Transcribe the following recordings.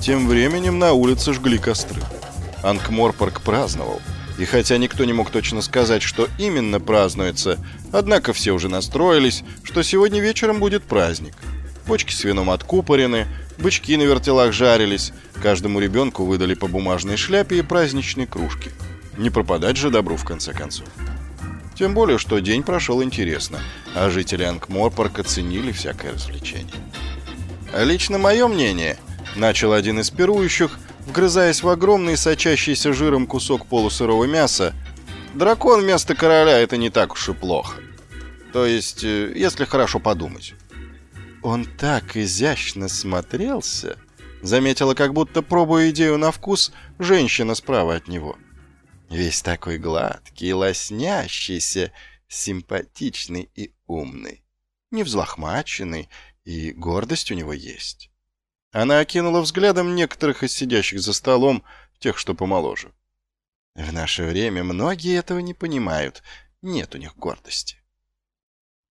Тем временем на улице жгли костры. Анкморпорг праздновал. И хотя никто не мог точно сказать, что именно празднуется, однако все уже настроились, что сегодня вечером будет праздник. Почки с вином откупорены, бычки на вертелах жарились, каждому ребенку выдали по бумажной шляпе и праздничной кружке. Не пропадать же добру в конце концов. Тем более, что день прошел интересно, а жители Анкморпорка ценили всякое развлечение. А лично мое мнение – Начал один из пирующих, вгрызаясь в огромный сочащийся жиром кусок полусырого мяса. Дракон вместо короля — это не так уж и плохо. То есть, э, если хорошо подумать. Он так изящно смотрелся, заметила, как будто пробуя идею на вкус, женщина справа от него. Весь такой гладкий, лоснящийся, симпатичный и умный. Невзлохмаченный, и гордость у него есть. Она окинула взглядом некоторых из сидящих за столом, тех, что помоложе. В наше время многие этого не понимают. Нет у них гордости.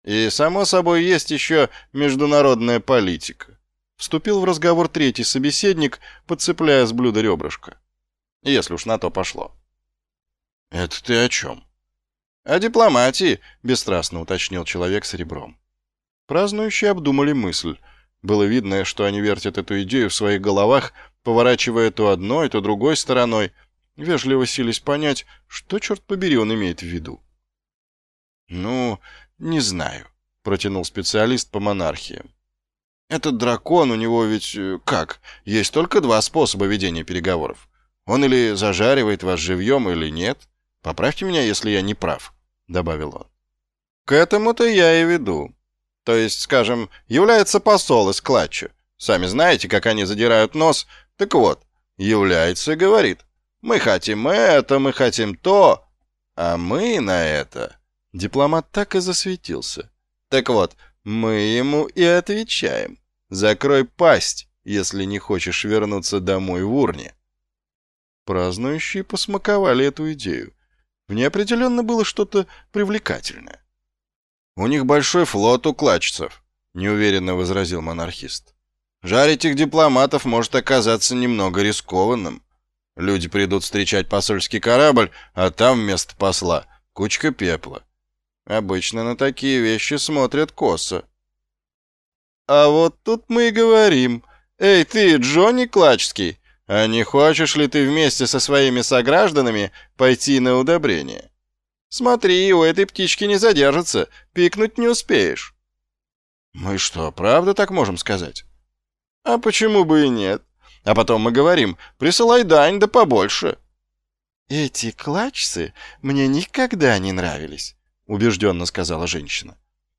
И, само собой, есть еще международная политика. Вступил в разговор третий собеседник, подцепляя с блюда ребрышко. Если уж на то пошло. «Это ты о чем?» «О дипломатии», — бесстрастно уточнил человек с ребром. Празднующие обдумали мысль — было видно, что они вертят эту идею в своих головах, поворачивая то одной, то другой стороной, вежливо сились понять, что, черт побери, он имеет в виду. «Ну, не знаю», — протянул специалист по монархиям. «Этот дракон, у него ведь э, как? Есть только два способа ведения переговоров. Он или зажаривает вас живьем, или нет. Поправьте меня, если я не прав», — добавил он. «К этому-то я и веду», то есть, скажем, является посол из клатча. Сами знаете, как они задирают нос. Так вот, является и говорит, мы хотим это, мы хотим то, а мы на это... Дипломат так и засветился. Так вот, мы ему и отвечаем. Закрой пасть, если не хочешь вернуться домой в урне. Празднующие посмаковали эту идею. В ней определенно было что-то привлекательное. «У них большой флот у клачцев», — неуверенно возразил монархист. «Жарить их дипломатов может оказаться немного рискованным. Люди придут встречать посольский корабль, а там вместо посла кучка пепла. Обычно на такие вещи смотрят косо». «А вот тут мы и говорим. Эй, ты, Джонни Клачский, а не хочешь ли ты вместе со своими согражданами пойти на удобрение?» Смотри, у этой птички не задержится, пикнуть не успеешь. Мы что, правда так можем сказать? А почему бы и нет? А потом мы говорим, присылай дань да побольше. Эти клачцы мне никогда не нравились, убежденно сказала женщина.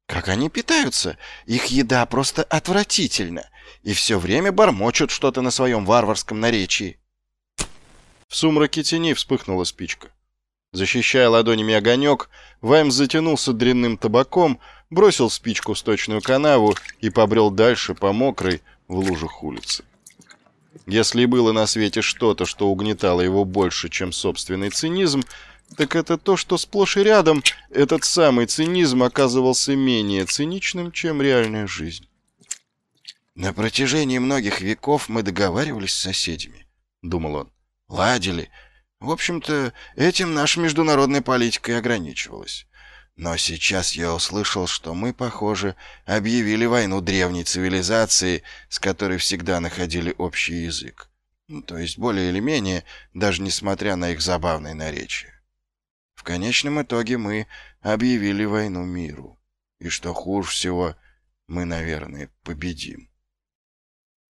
Как они питаются? Их еда просто отвратительна. И все время бормочут что-то на своем варварском наречии. В сумраке тени вспыхнула спичка. Защищая ладонями огонек, Ваймс затянулся дрянным табаком, бросил спичку в сточную канаву и побрел дальше по мокрой в лужах улицы. Если было на свете что-то, что угнетало его больше, чем собственный цинизм, так это то, что сплошь и рядом этот самый цинизм оказывался менее циничным, чем реальная жизнь. «На протяжении многих веков мы договаривались с соседями», — думал он. «Ладили, в общем-то, этим наша международная политика и ограничивалась. Но сейчас я услышал, что мы, похоже, объявили войну древней цивилизации, с которой всегда находили общий язык. Ну, то есть, более или менее, даже несмотря на их забавное наречие. В конечном итоге мы объявили войну миру. И что хуже всего, мы, наверное, победим.